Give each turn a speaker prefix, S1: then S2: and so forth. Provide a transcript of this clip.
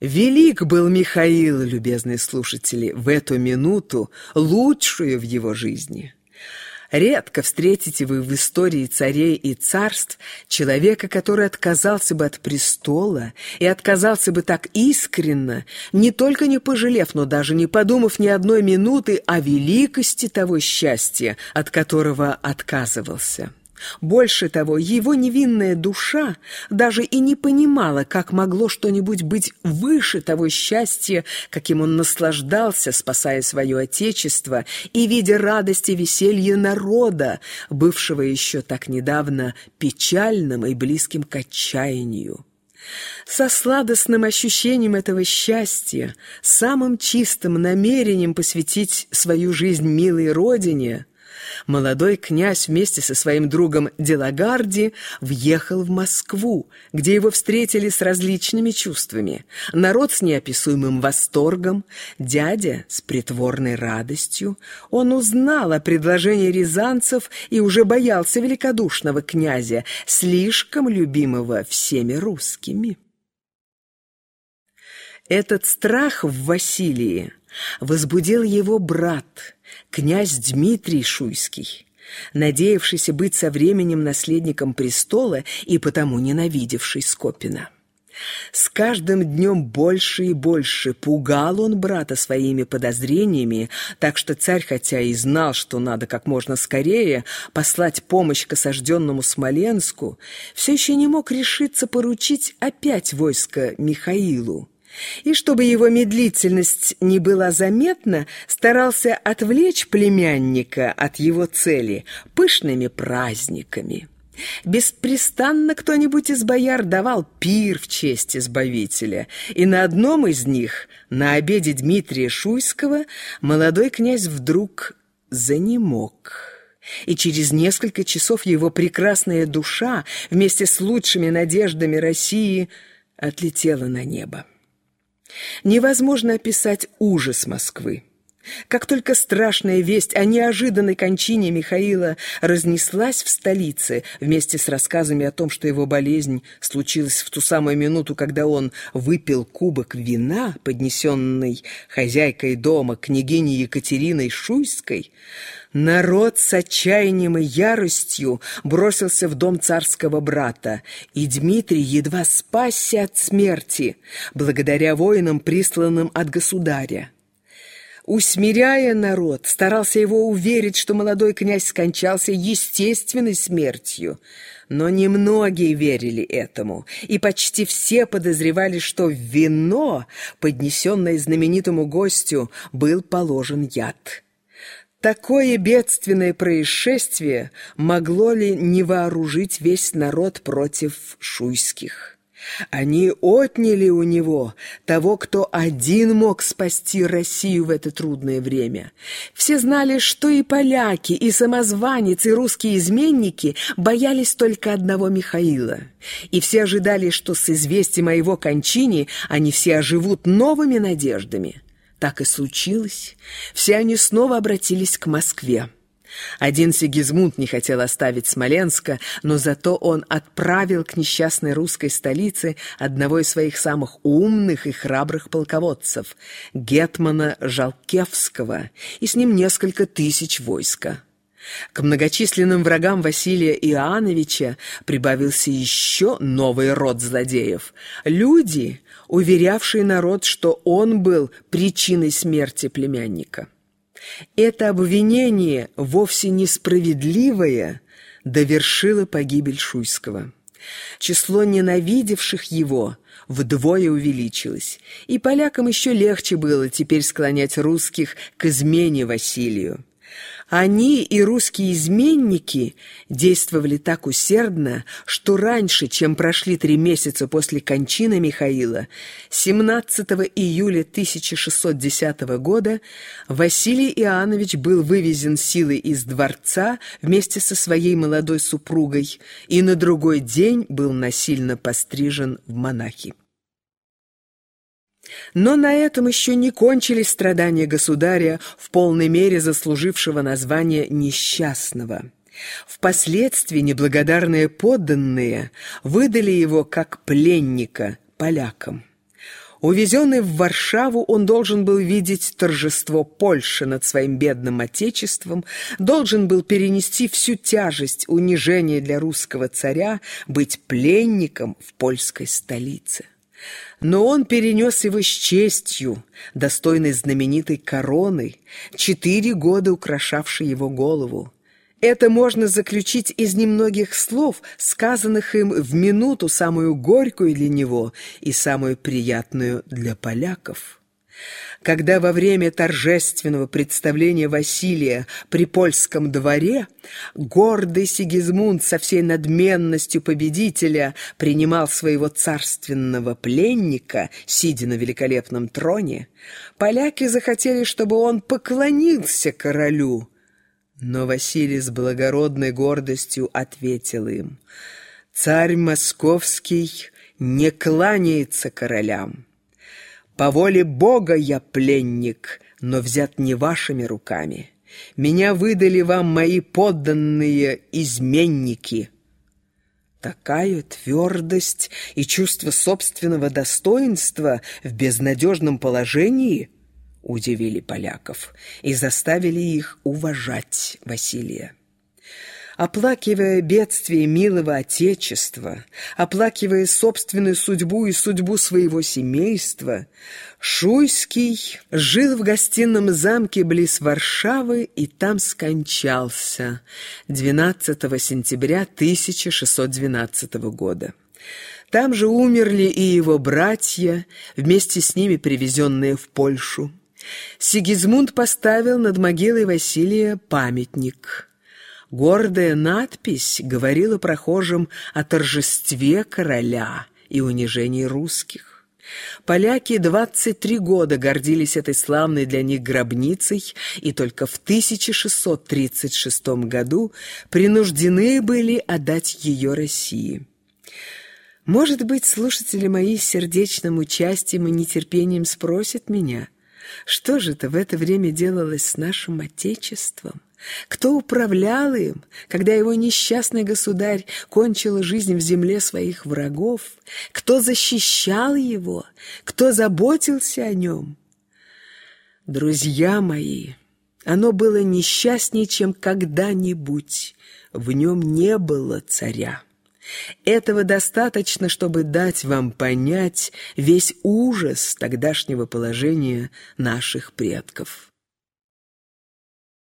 S1: Велик был Михаил, любезные слушатели, в эту минуту, лучшую в его жизни. Редко встретите вы в истории царей и царств человека, который отказался бы от престола и отказался бы так искренно, не только не пожалев, но даже не подумав ни одной минуты о великости того счастья, от которого отказывался. Больше того, его невинная душа даже и не понимала, как могло что-нибудь быть выше того счастья, каким он наслаждался, спасая свое отечество и видя радость и веселье народа, бывшего еще так недавно печальным и близким к отчаянию. Со сладостным ощущением этого счастья, самым чистым намерением посвятить свою жизнь милой родине – молодой князь вместе со своим другом Делагарди въехал в Москву, где его встретили с различными чувствами. Народ с неописуемым восторгом, дядя с притворной радостью. Он узнал о предложении рязанцев и уже боялся великодушного князя, слишком любимого всеми русскими. Этот страх в Василии возбудил его брат, князь Дмитрий Шуйский, надеявшийся быть со временем наследником престола и потому ненавидевший Скопина. С каждым днем больше и больше пугал он брата своими подозрениями, так что царь, хотя и знал, что надо как можно скорее послать помощь к осажденному Смоленску, все еще не мог решиться поручить опять войско Михаилу и, чтобы его медлительность не была заметна, старался отвлечь племянника от его цели пышными праздниками. Беспрестанно кто-нибудь из бояр давал пир в честь Избавителя, и на одном из них, на обеде Дмитрия Шуйского, молодой князь вдруг занемог. И через несколько часов его прекрасная душа вместе с лучшими надеждами России отлетела на небо. Невозможно описать ужас Москвы. Как только страшная весть о неожиданной кончине Михаила разнеслась в столице вместе с рассказами о том, что его болезнь случилась в ту самую минуту, когда он выпил кубок вина, поднесенный хозяйкой дома княгиней Екатериной Шуйской, Народ с отчаянием и яростью бросился в дом царского брата, и Дмитрий едва спасся от смерти, благодаря воинам, присланным от государя. Усмиряя народ, старался его уверить, что молодой князь скончался естественной смертью. Но немногие верили этому, и почти все подозревали, что вино, поднесенное знаменитому гостю, был положен яд. Такое бедственное происшествие могло ли не вооружить весь народ против шуйских? Они отняли у него того, кто один мог спасти Россию в это трудное время. Все знали, что и поляки, и самозванец, и русские изменники боялись только одного Михаила. И все ожидали, что с известием о его кончине они все оживут новыми надеждами. Так и случилось. Все они снова обратились к Москве. Один Сигизмунд не хотел оставить Смоленска, но зато он отправил к несчастной русской столице одного из своих самых умных и храбрых полководцев, Гетмана Жалкевского, и с ним несколько тысяч войска. К многочисленным врагам Василия Иоанновича прибавился еще новый род злодеев. Люди, уверявшие народ, что он был причиной смерти племянника. Это обвинение, вовсе несправедливое, довершило погибель Шуйского. Число ненавидевших его вдвое увеличилось, и полякам еще легче было теперь склонять русских к измене Василию. Они и русские изменники действовали так усердно, что раньше, чем прошли три месяца после кончины Михаила, 17 июля 1610 года Василий Иоаннович был вывезен силой из дворца вместе со своей молодой супругой и на другой день был насильно пострижен в монахи. Но на этом еще не кончились страдания государя, в полной мере заслужившего название «несчастного». Впоследствии неблагодарные подданные выдали его как пленника полякам. Увезенный в Варшаву, он должен был видеть торжество Польши над своим бедным отечеством, должен был перенести всю тяжесть унижения для русского царя, быть пленником в польской столице. Но он перенес его с честью, достойной знаменитой короны, четыре года украшавшей его голову. Это можно заключить из немногих слов, сказанных им в минуту самую горькую для него и самую приятную для поляков. Когда во время торжественного представления Василия при польском дворе гордый Сигизмунд со всей надменностью победителя принимал своего царственного пленника, сидя на великолепном троне, поляки захотели, чтобы он поклонился королю, но Василий с благородной гордостью ответил им, «Царь московский не кланяется королям. По воле Бога я пленник, но взят не вашими руками. Меня выдали вам мои подданные изменники». Такая твердость и чувство собственного достоинства в безнадежном положении – удивили поляков и заставили их уважать Василия. Оплакивая бедствие милого Отечества, оплакивая собственную судьбу и судьбу своего семейства, Шуйский жил в гостином замке близ Варшавы и там скончался 12 сентября 1612 года. Там же умерли и его братья, вместе с ними привезенные в Польшу. Сигизмунд поставил над могилой Василия памятник. Гордая надпись говорила прохожим о торжестве короля и унижении русских. Поляки 23 года гордились этой славной для них гробницей и только в 1636 году принуждены были отдать ее России. Может быть, слушатели мои с сердечным участием и нетерпением спросят меня – что же это в это время делалось с нашим Отечеством? Кто управлял им, когда его несчастный государь кончил жизнь в земле своих врагов? Кто защищал его? Кто заботился о нем? Друзья мои, оно было несчастнее, чем когда-нибудь. В нем не было царя. Этого достаточно, чтобы дать вам понять весь ужас тогдашнего положения наших предков.